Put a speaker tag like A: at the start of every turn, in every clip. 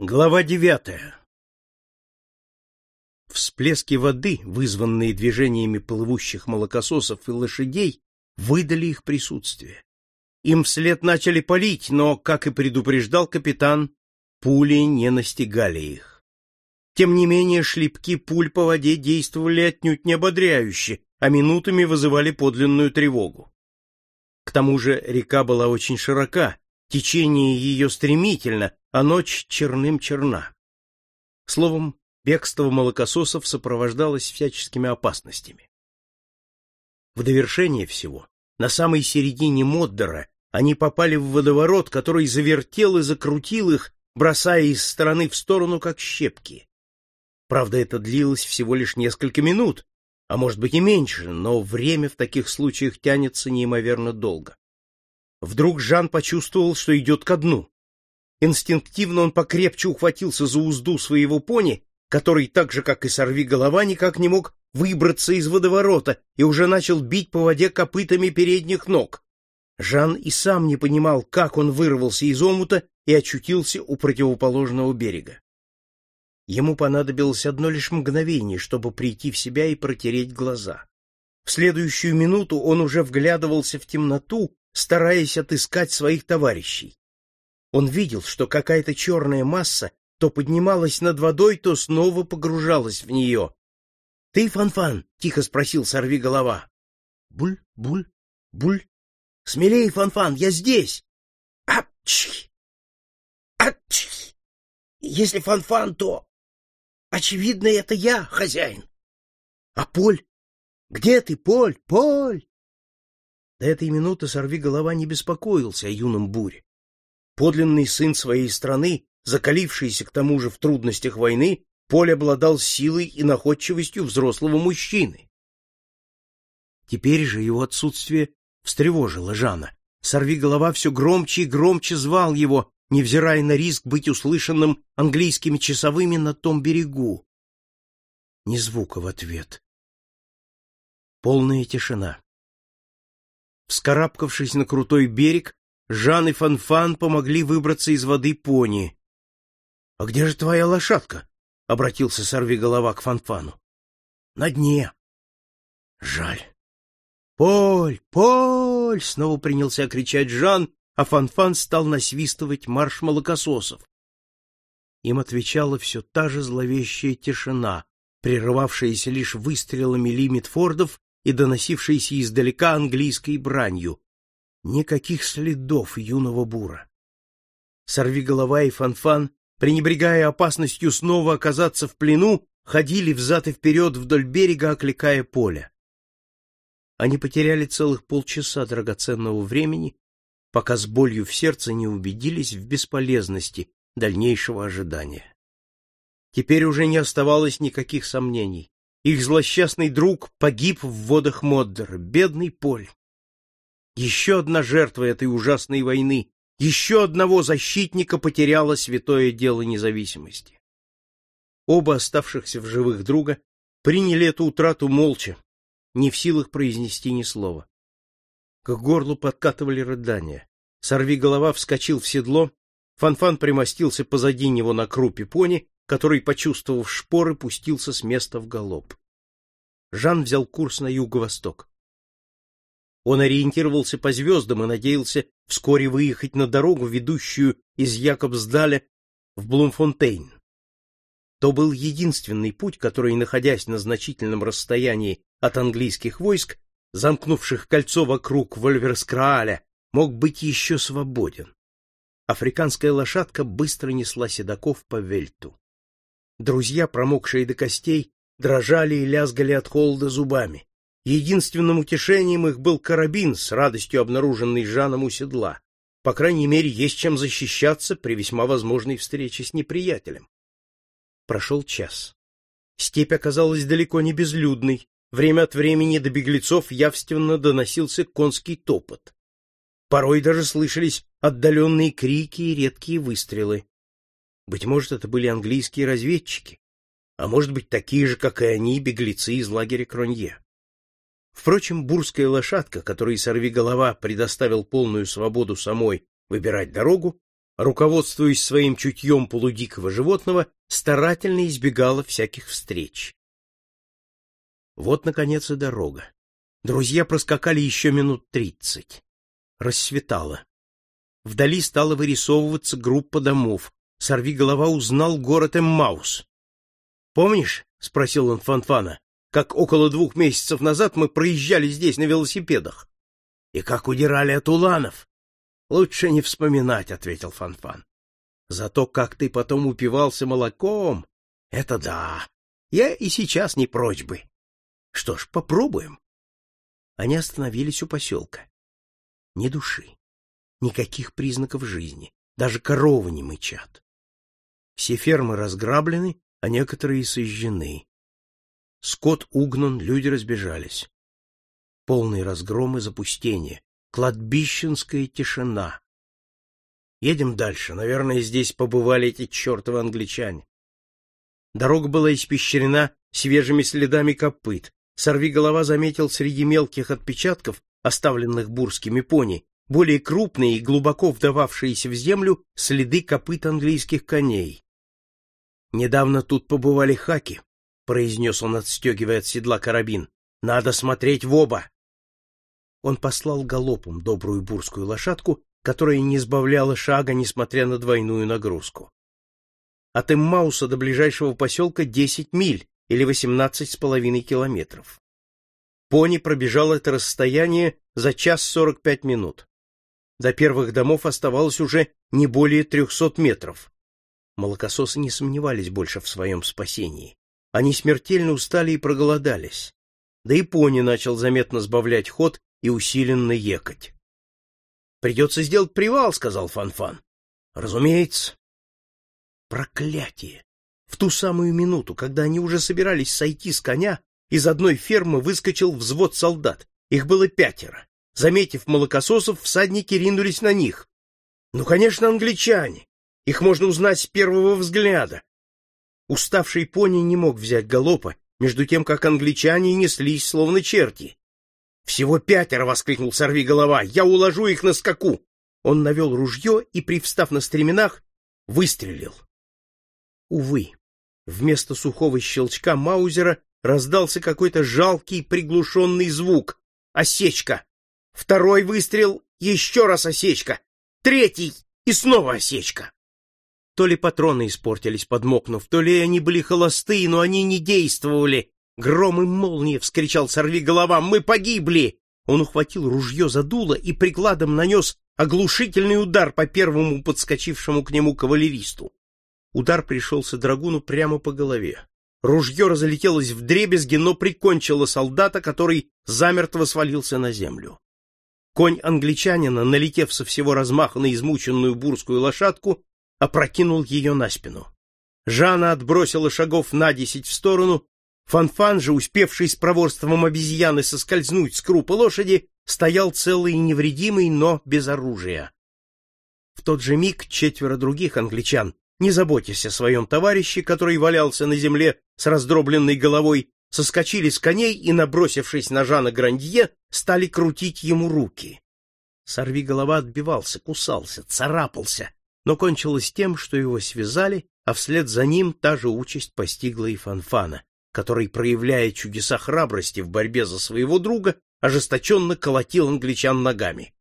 A: Глава девятая. Всплески воды, вызванные движениями плывущих молокососов и лошадей, выдали их присутствие. Им вслед начали палить, но, как и предупреждал капитан, пули не настигали их. Тем не менее, шлепки пуль по воде действовали отнюдь не ободряюще, а минутами вызывали подлинную тревогу. К тому же река была очень широка, течение ее стремительно, а ночь черным черна. Словом, бегство молокососов сопровождалось всяческими опасностями. В довершение всего, на самой середине Моддера они попали в водоворот, который завертел и закрутил их, бросая из стороны в сторону, как щепки. Правда, это длилось всего лишь несколько минут, а может быть и меньше, но время в таких случаях тянется неимоверно долго. Вдруг Жан почувствовал, что идет ко дну. Инстинктивно он покрепче ухватился за узду своего пони, который, так же, как и сорви голова, никак не мог выбраться из водоворота и уже начал бить по воде копытами передних ног. Жан и сам не понимал, как он вырвался из омута и очутился у противоположного берега. Ему понадобилось одно лишь мгновение, чтобы прийти в себя и протереть глаза. В следующую минуту он уже вглядывался в темноту, стараясь отыскать своих товарищей. Он видел, что какая-то черная масса то поднималась над водой, то снова погружалась в нее. — Ты, Фанфан? -фан? — тихо спросил сорви голова. — Буль, буль, буль. — Смелей, Фанфан, -фан, я здесь! — Апчхи! Апчхи! Если Фанфан, -фан, то... Очевидно, это я, хозяин. — А Поль? Где ты, Поль, Поль? До этой минуты сорви голова не беспокоился о юном буре подлинный сын своей страны, закалившийся к тому же в трудностях войны, Поль обладал силой и находчивостью взрослого мужчины. Теперь же его отсутствие встревожило Жана. Сорви голова все громче и громче звал его, невзирая на риск быть услышанным английскими часовыми на том берегу. Ни звука в ответ. Полная тишина. Вскарабкавшись на крутой берег, Жан и Фанфан помогли выбраться из воды пони. — А где же твоя лошадка? — обратился сорвиголова к Фанфану. — На дне. — Жаль. — Поль, Поль! — снова принялся кричать Жан, а Фанфан стал насвистывать марш молокососов. Им отвечала все та же зловещая тишина, прерывавшаяся лишь выстрелами лимитфордов и доносившаяся издалека английской бранью. Никаких следов юного бура. Сорви голова и фанфан, пренебрегая опасностью снова оказаться в плену, ходили взад и вперед вдоль берега, окликая поле. Они потеряли целых полчаса драгоценного времени, пока с болью в сердце не убедились в бесполезности дальнейшего ожидания. Теперь уже не оставалось никаких сомнений. Их злосчастный друг погиб в водах Моддера, бедный Поль. Еще одна жертва этой ужасной войны, еще одного защитника потеряло святое дело независимости. Оба оставшихся в живых друга приняли эту утрату молча, не в силах произнести ни слова. К горлу подкатывали рыдания. Сорви голова вскочил в седло, Фанфан примостился позади него на крупе пони, который, почувствовав шпоры, пустился с места в галоп. Жан взял курс на юго-восток. Он ориентировался по звездам и надеялся вскоре выехать на дорогу, ведущую из Якобсдаля в Блумфонтейн. То был единственный путь, который, находясь на значительном расстоянии от английских войск, замкнувших кольцо вокруг Вольверскрааля, мог быть еще свободен. Африканская лошадка быстро несла седаков по вельту. Друзья, промокшие до костей, дрожали и лязгали от холода зубами. Единственным утешением их был карабин с радостью обнаруженный Жаном у седла. По крайней мере, есть чем защищаться при весьма возможной встрече с неприятелем. Прошел час. Степь оказалась далеко не безлюдной. Время от времени до беглецов явственно доносился конский топот. Порой даже слышались отдаленные крики и редкие выстрелы. Быть может, это были английские разведчики, а может быть, такие же, как и они, беглецы из лагеря Кронье. Впрочем, бурская лошадка, которой сорвиголова предоставил полную свободу самой выбирать дорогу, руководствуясь своим чутьем полудикого животного, старательно избегала всяких встреч. Вот, наконец, и дорога. Друзья проскакали еще минут тридцать. Рассветало. Вдали стала вырисовываться группа домов. Сорви голова узнал город Эммаус. «Помнишь?» — спросил он Фанфана. «Как около двух месяцев назад мы проезжали здесь на велосипедах. И как удирали от уланов. Лучше не вспоминать, ответил Фанфан. Зато как ты потом упивался молоком, это да. Я и сейчас не прочь бы. Что ж, попробуем. Они остановились у поселка. Ни души, никаких признаков жизни, даже коровы не мычат. Все фермы разграблены, а некоторые сожжены. Скот угнан, люди разбежались. Полный разгром и запустение, Кладбищенская тишина. Едем дальше. Наверное, здесь побывали эти чертовы англичане. Дорога была испещрена свежими следами копыт. Сорви голова заметил среди мелких отпечатков, оставленных бурскими пони, более крупные и глубоко вдававшиеся в землю следы копыт английских коней. Недавно тут побывали хаки, произнес он, отстегивая от седла карабин. Надо смотреть в оба он послал галопом добрую бурскую лошадку, которая не сбавляла шага, несмотря на двойную нагрузку. От Эммауса до ближайшего поселка десять миль или восемнадцать с половиной километров. Пони пробежал это расстояние за час сорок пять минут. До первых домов оставалось уже не более трехсот метров. Молокососы не сомневались больше в своем спасении. Они смертельно устали и проголодались. Да и пони начал заметно сбавлять ход и усиленно екать. Придется сделать привал, сказал Фанфан. Разумеется. Проклятие! В ту самую минуту, когда они уже собирались сойти с коня, из одной фермы выскочил взвод солдат. Их было пятеро. Заметив молокососов, всадники ринулись на них. Ну, конечно, англичане. Их можно узнать с первого взгляда. Уставший пони не мог взять галопа, между тем как англичане неслись словно черти. «Всего пятеро!» — воскликнул сорви голова. «Я уложу их на скаку!» Он навел ружье и, привстав на стременах, выстрелил. Увы, вместо сухого щелчка Маузера раздался какой-то жалкий приглушенный звук. Осечка! Второй выстрел, еще раз осечка! Третий и снова осечка! То ли патроны испортились, подмокнув, то ли они были холостые, но они не действовали, Гром и молния! — вскричал сорви голова. Мы погибли! Он ухватил ружье за дуло и прикладом нанес оглушительный удар по первому подскочившему к нему кавалеристу. Удар пришелся драгуну прямо по голове. Ружье разлетелось в дребезги, но прикончило солдата, который замертво свалился на землю. Конь англичанина, налетев со всего размаха на измученную бурскую лошадку, опрокинул ее на спину. Жанна отбросила шагов на десять в сторону Фанфан же, успевший с проворством обезьяны соскользнуть с крупа лошади, стоял целый и невредимый, но без оружия. В тот же миг четверо других англичан, не заботясь о своем товарище, который валялся на земле с раздробленной головой, соскочили с коней и, набросившись на Жана Грандье, стали крутить ему руки. Сорви голова отбивался, кусался, царапался, но кончилось тем, что его связали, а вслед за ним та же участь постигла и Фанфана, который, проявляя чудеса храбрости в борьбе за своего друга, ожесточенно колотил англичан ногами.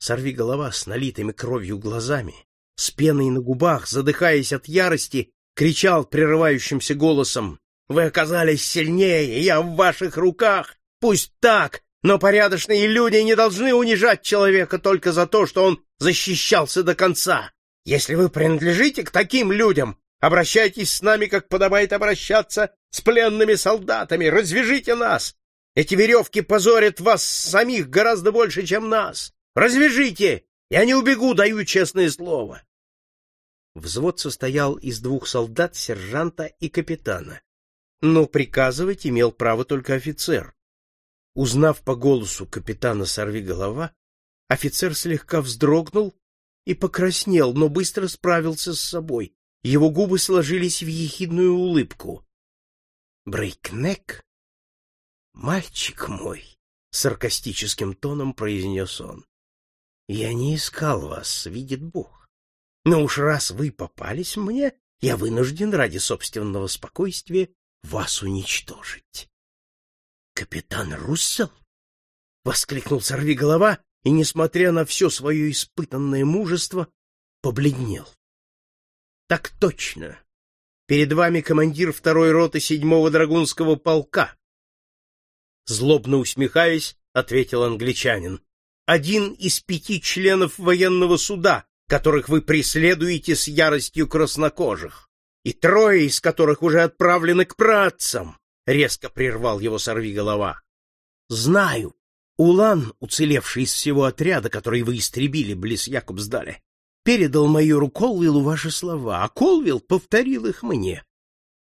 A: Сорви голова с налитыми кровью глазами, с пеной на губах, задыхаясь от ярости, кричал прерывающимся голосом: "Вы оказались сильнее, я в ваших руках. Пусть так, но порядочные люди не должны унижать человека только за то, что он защищался до конца. Если вы принадлежите к таким людям, Обращайтесь с нами, как подобает обращаться с пленными солдатами. Развяжите нас. Эти веревки позорят вас самих гораздо больше, чем нас. Развяжите. Я не убегу, даю честное слово. Взвод состоял из двух солдат, сержанта и капитана. Но приказывать имел право только офицер. Узнав по голосу капитана сорви голова, офицер слегка вздрогнул и покраснел, но быстро справился с собой. Его губы сложились в ехидную улыбку. Брейкнек? Мальчик мой, саркастическим тоном произнес он. Я не искал вас, видит Бог. Но уж раз вы попались мне, я вынужден ради собственного спокойствия вас уничтожить. Капитан Руссел? воскликнул сорвиголова и, несмотря на все свое испытанное мужество, побледнел. Так точно. Перед вами командир второй роты седьмого драгунского полка. Злобно усмехаясь, ответил англичанин. Один из пяти членов военного суда, которых вы преследуете с яростью краснокожих, и трое из которых уже отправлены к працам, резко прервал его сорвиголова. Знаю. Улан, уцелевший из всего отряда, который вы истребили близ Якобсдаля, передал майору Колвиллу ваши слова, а Колвилл повторил их мне.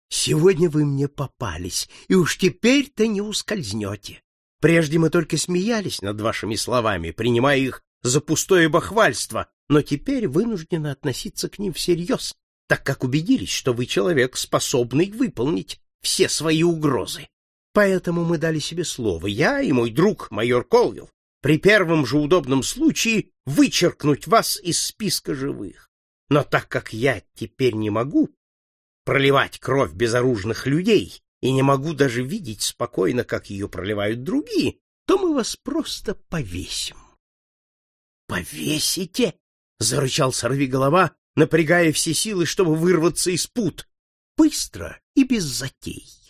A: Сегодня вы мне попались, и уж теперь-то не ускользнете. Прежде мы только смеялись над вашими словами, принимая их за пустое бахвальство, но теперь вынуждены относиться к ним всерьез, так как убедились, что вы человек, способный выполнить все свои угрозы. Поэтому мы дали себе слово, я и мой друг майор Колвилл, при первом же удобном случае вычеркнуть вас из списка живых. Но так как я теперь не могу проливать кровь безоружных людей и не могу даже видеть спокойно, как ее проливают другие, то мы вас просто повесим. Повесите? зарычал сорвиголова, напрягая все силы, чтобы вырваться из пут. Быстро и без затей.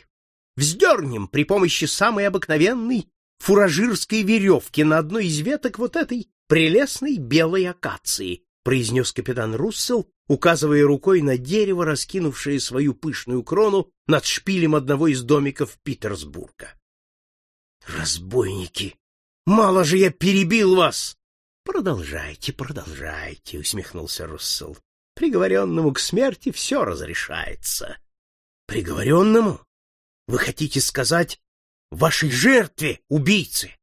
A: Вздернем при помощи самой обыкновенной фуражирской веревки на одной из веток вот этой прелестной белой акации, произнес капитан Руссел, указывая рукой на дерево, раскинувшее свою пышную крону над шпилем одного из домиков Питерсбурга. Разбойники! Мало же я перебил вас! Продолжайте, продолжайте, усмехнулся Руссел. Приговоренному к смерти все разрешается. Приговоренному? Вы хотите сказать вашей жертве, убийце?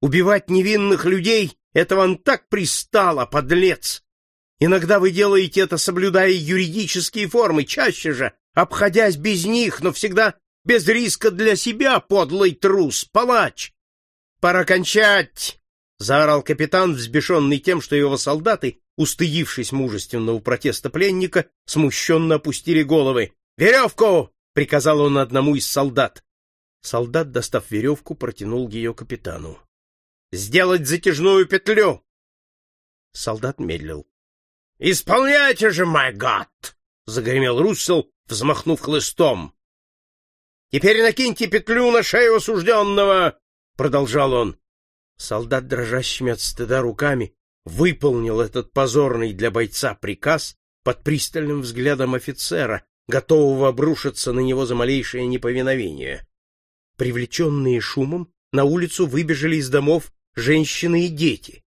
A: Убивать невинных людей — это вам так пристало, подлец! Иногда вы делаете это, соблюдая юридические формы, чаще же, обходясь без них, но всегда без риска для себя, подлый трус, палач! Пора кончать! — заорал капитан, взбешенный тем, что его солдаты, устыдившись мужественного протеста пленника, смущенно опустили головы. «Веревку!» — приказал он одному из солдат. Солдат, достав веревку, протянул ее капитану. «Сделать затяжную петлю!» Солдат медлил. «Исполняйте же, мой гад!» — загремел Руссел, взмахнув хлыстом. «Теперь накиньте петлю на шею осужденного!» — продолжал он. Солдат, дрожащими от стыда руками, выполнил этот позорный для бойца приказ под пристальным взглядом офицера, готового обрушиться на него за малейшее неповиновение. Привлеченные шумом, на улицу выбежали из домов женщины и дети.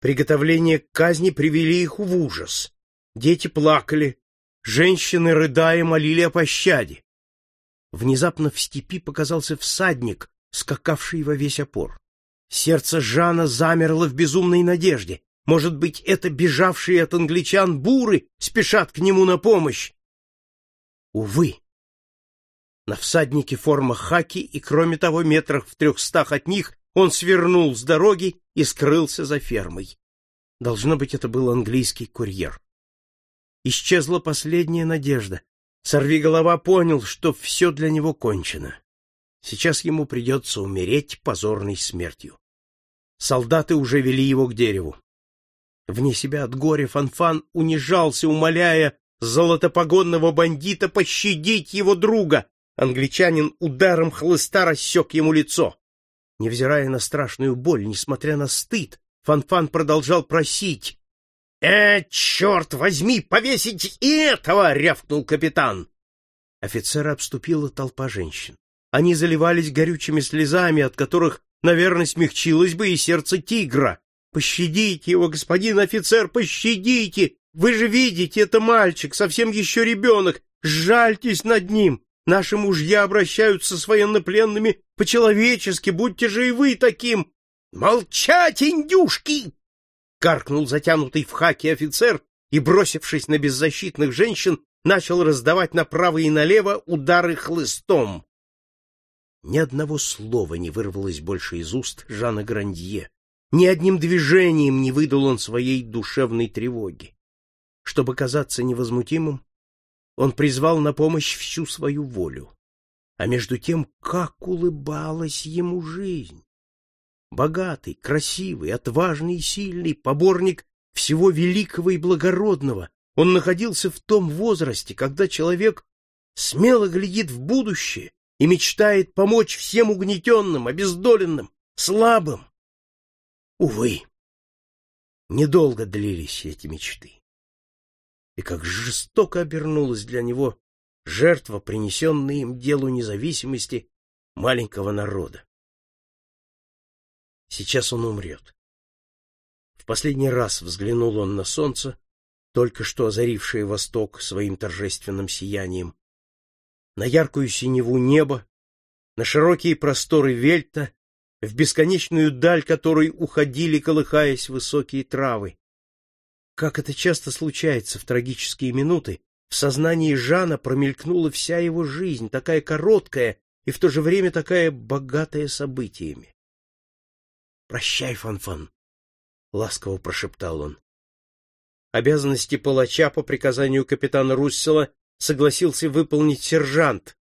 A: Приготовления к казни привели их в ужас. Дети плакали, женщины, рыдая, молили о пощаде. Внезапно в степи показался всадник, скакавший во весь опор. Сердце Жана замерло в безумной надежде. Может быть, это бежавшие от англичан буры спешат к нему на помощь. Увы, на всаднике форма хаки, и, кроме того, метрах в трехстах от них он свернул с дороги и скрылся за фермой. Должно быть, это был английский курьер. Исчезла последняя надежда. Сорвиголова понял, что все для него кончено. Сейчас ему придется умереть позорной смертью. Солдаты уже вели его к дереву. Вне себя от горя Фанфан унижался, умоляя золотопогонного бандита пощадить его друга. Англичанин ударом хлыста рассек ему лицо. Невзирая на страшную боль, несмотря на стыд, Фанфан продолжал просить. «Э, черт возьми, повесить и этого!» — рявкнул капитан. Офицера обступила толпа женщин. Они заливались горючими слезами, от которых, наверное, смягчилось бы и сердце тигра. «Пощадите его, господин офицер, пощадите! Вы же видите, это мальчик, совсем еще ребенок! Жальтесь над ним! Наши мужья обращаются с военнопленными по-человечески, будьте же и вы таким. Молчать, индюшки! каркнул затянутый в хаки офицер и, бросившись на беззащитных женщин, начал раздавать направо и налево удары хлыстом. Ни одного слова не вырвалось больше из уст Жана Грандье. Ни одним движением не выдал он своей душевной тревоги. Чтобы казаться невозмутимым, он призвал на помощь всю свою волю. А между тем, как улыбалась ему жизнь! Богатый, красивый, отважный и сильный, поборник всего великого и благородного, он находился в том возрасте, когда человек смело глядит в будущее и мечтает помочь всем угнетенным, обездоленным, слабым. Увы, недолго длились эти мечты. И как жестоко обернулась для него жертва, принесенная им делу независимости маленького народа. Сейчас он умрет. В последний раз взглянул он на солнце, только что озарившее восток своим торжественным сиянием, на яркую синеву неба, на широкие просторы Вельта, в бесконечную даль которой уходили, колыхаясь, высокие травы. Как это часто случается в трагические минуты, в сознании Жана промелькнула вся его жизнь, такая короткая и в то же время такая богатая событиями. «Прощай, Фанфан», — ласково прошептал он. Обязанности палача по приказанию капитана Руссела согласился выполнить сержант,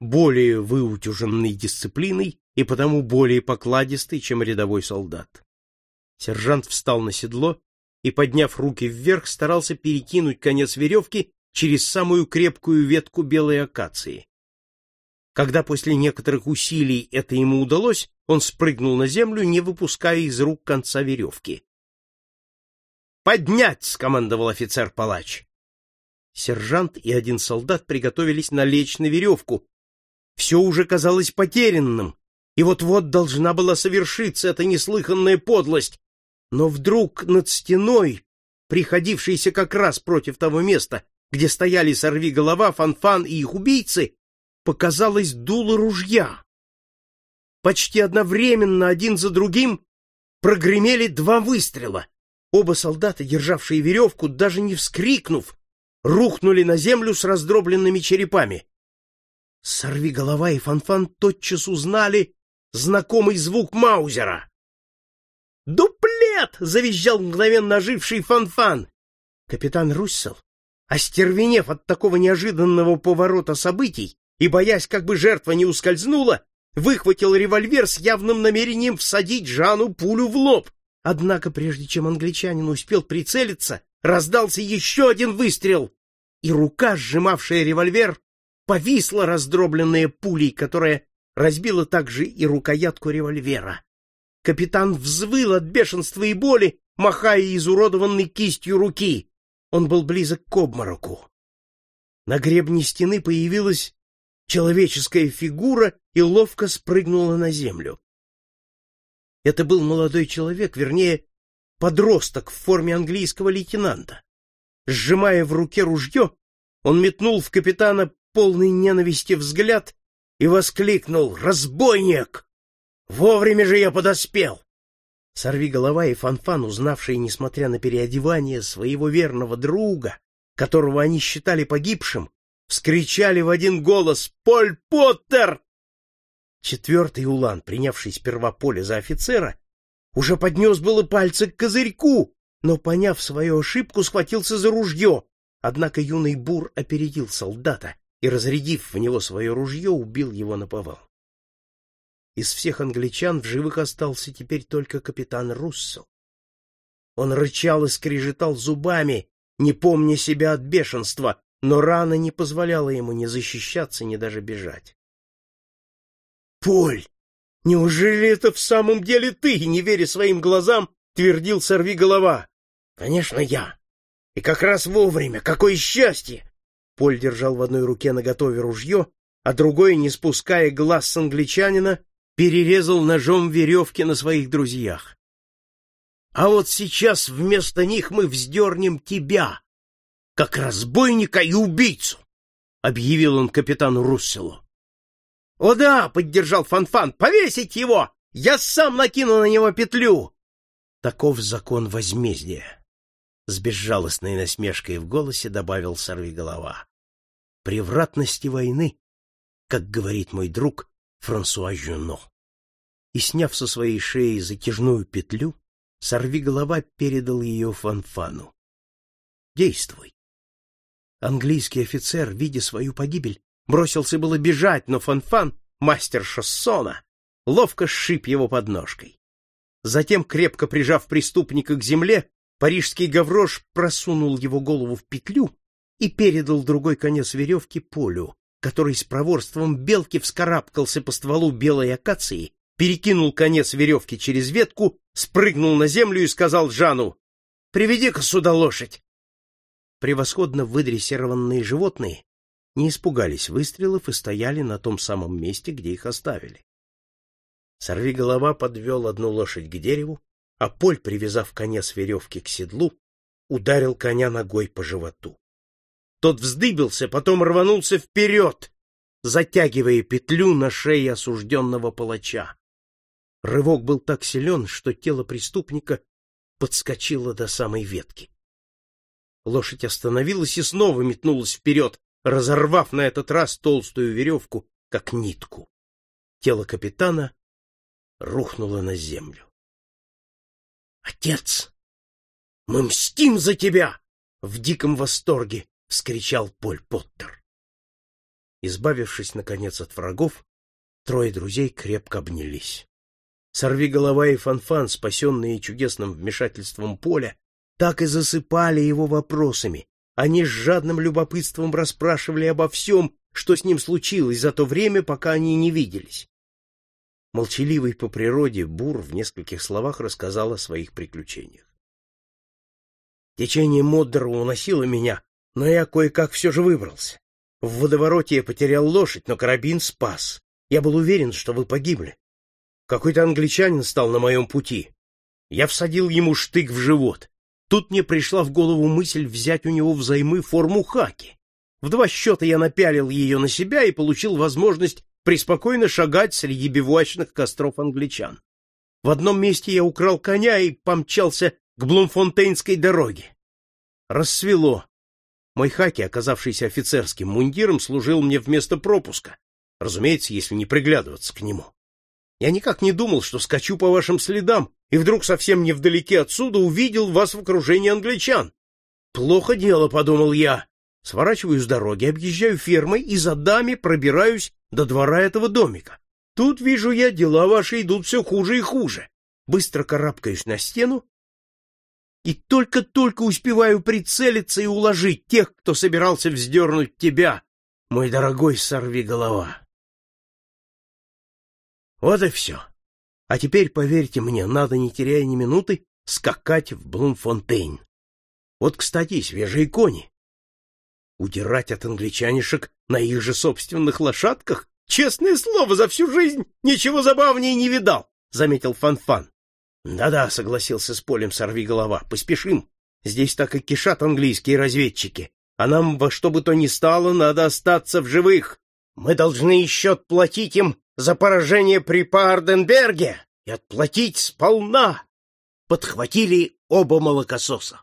A: более выутюженный дисциплиной и потому более покладистый, чем рядовой солдат. Сержант встал на седло и, подняв руки вверх, старался перекинуть конец веревки через самую крепкую ветку белой акации. Когда после некоторых усилий это ему удалось, он спрыгнул на землю, не выпуская из рук конца веревки. «Поднять!» — скомандовал офицер-палач. Сержант и один солдат приготовились налечь на веревку. Все уже казалось потерянным, и вот-вот должна была совершиться эта неслыханная подлость. Но вдруг над стеной, приходившейся как раз против того места, где стояли сорви-голова, фанфан и их убийцы, показалось дуло ружья. Почти одновременно один за другим прогремели два выстрела. Оба солдата, державшие веревку, даже не вскрикнув, рухнули на землю с раздробленными черепами. Сорви голова и Фанфан тотчас узнали знакомый звук Маузера. «Дуплет!» — завизжал мгновенно оживший Фанфан. Капитан Руссел, остервенев от такого неожиданного поворота событий и боясь, как бы жертва не ускользнула, выхватил револьвер с явным намерением всадить Жану пулю в лоб. Однако, прежде чем англичанин успел прицелиться, раздался еще один выстрел, и рука, сжимавшая револьвер, повисла раздробленная пулей, которая разбила также и рукоятку револьвера. Капитан взвыл от бешенства и боли, махая изуродованной кистью руки. Он был близок к обмороку. На гребне стены появилась человеческая фигура и ловко спрыгнула на землю. Это был молодой человек, вернее, подросток в форме английского лейтенанта. Сжимая в руке ружье, он метнул в капитана полный ненависти взгляд и воскликнул «Разбойник! Вовремя же я подоспел!» Сорви голова и Фанфан, узнавшие, несмотря на переодевание своего верного друга, которого они считали погибшим, вскричали в один голос «Поль Поттер!» Четвертый улан, принявший сперва поле за офицера, уже поднес было пальцы к козырьку, но, поняв свою ошибку, схватился за ружье. Однако юный бур опередил солдата и, разрядив в него свое ружье, убил его на повал. Из всех англичан в живых остался теперь только капитан Руссел. Он рычал и скрежетал зубами, не помня себя от бешенства, но рана не позволяла ему ни защищаться, ни даже бежать. «Поль, неужели это в самом деле ты?» — не веря своим глазам, твердил сорви голова. «Конечно, я. И как раз вовремя. Какое счастье!» Поль держал в одной руке наготове ружье, а другой, не спуская глаз с англичанина, перерезал ножом веревки на своих друзьях. «А вот сейчас вместо них мы вздернем тебя, как разбойника и убийцу!» — объявил он капитану Русселу. «О да!» — поддержал Фанфан. «Повесить его! Я сам накину на него петлю!» Таков закон возмездия. С безжалостной насмешкой в голосе добавил сорвиголова. Превратности войны, как говорит мой друг Франсуа Жюно. И, сняв со своей шеи затяжную петлю, сорвиголова передал ее Фанфану. Действуй. Английский офицер, видя свою погибель, бросился было бежать, но Фанфан, мастер шоссона, ловко сшиб его подножкой. Затем, крепко прижав преступника к земле, парижский гаврош просунул его голову в петлю и передал другой конец веревки Полю, который с проворством белки вскарабкался по стволу белой акации, перекинул конец веревки через ветку, спрыгнул на землю и сказал Жану, «Приведи-ка сюда лошадь!» Превосходно выдрессированные животные не испугались выстрелов и стояли на том самом месте, где их оставили. Сорви голова подвел одну лошадь к дереву, а Поль, привязав конец веревки к седлу, ударил коня ногой по животу. Тот вздыбился, потом рванулся вперед, затягивая петлю на шее осужденного палача. Рывок был так силен, что тело преступника подскочило до самой ветки. Лошадь остановилась и снова метнулась вперед, разорвав на этот раз толстую веревку, как нитку. Тело капитана рухнуло на землю. «Отец, мы мстим за тебя!» — в диком восторге вскричал Поль Поттер. Избавившись, наконец, от врагов, трое друзей крепко обнялись. Сорви голова и фанфан, спасенные чудесным вмешательством Поля, так и засыпали его вопросами. Они с жадным любопытством расспрашивали обо всем, что с ним случилось за то время, пока они не виделись. Молчаливый по природе Бур в нескольких словах рассказал о своих приключениях. Течение Моддера уносило меня, но я кое-как все же выбрался. В водовороте я потерял лошадь, но карабин спас. Я был уверен, что вы погибли. Какой-то англичанин стал на моем пути. Я всадил ему штык в живот. Тут мне пришла в голову мысль взять у него взаймы форму хаки. В два счета я напялил ее на себя и получил возможность преспокойно шагать среди бивуачных костров англичан. В одном месте я украл коня и помчался к Блумфонтейнской дороге. Рассвело. Мой хаки, оказавшийся офицерским мундиром, служил мне вместо пропуска, разумеется, если не приглядываться к нему. Я никак не думал, что скачу по вашим следам, и вдруг совсем невдалеке отсюда увидел вас в окружении англичан. Плохо дело, подумал я. Сворачиваю с дороги, объезжаю фермы и за дами пробираюсь до двора этого домика. Тут, вижу я, дела ваши идут все хуже и хуже. Быстро карабкаюсь на стену и только-только успеваю прицелиться и уложить тех, кто собирался вздернуть тебя, мой дорогой сорви голова. Вот и все. А теперь, поверьте мне, надо, не теряя ни минуты, скакать в Блумфонтейн. Вот, кстати, свежие кони. Удирать от англичанишек на их же собственных лошадках? Честное слово, за всю жизнь ничего забавнее не видал, — заметил Фанфан. Да-да, согласился с полем сорви голова. Поспешим. Здесь так и кишат английские разведчики. А нам во что бы то ни стало надо остаться в живых. Мы должны еще отплатить им за поражение при Парденберге и отплатить сполна. Подхватили оба молокососа.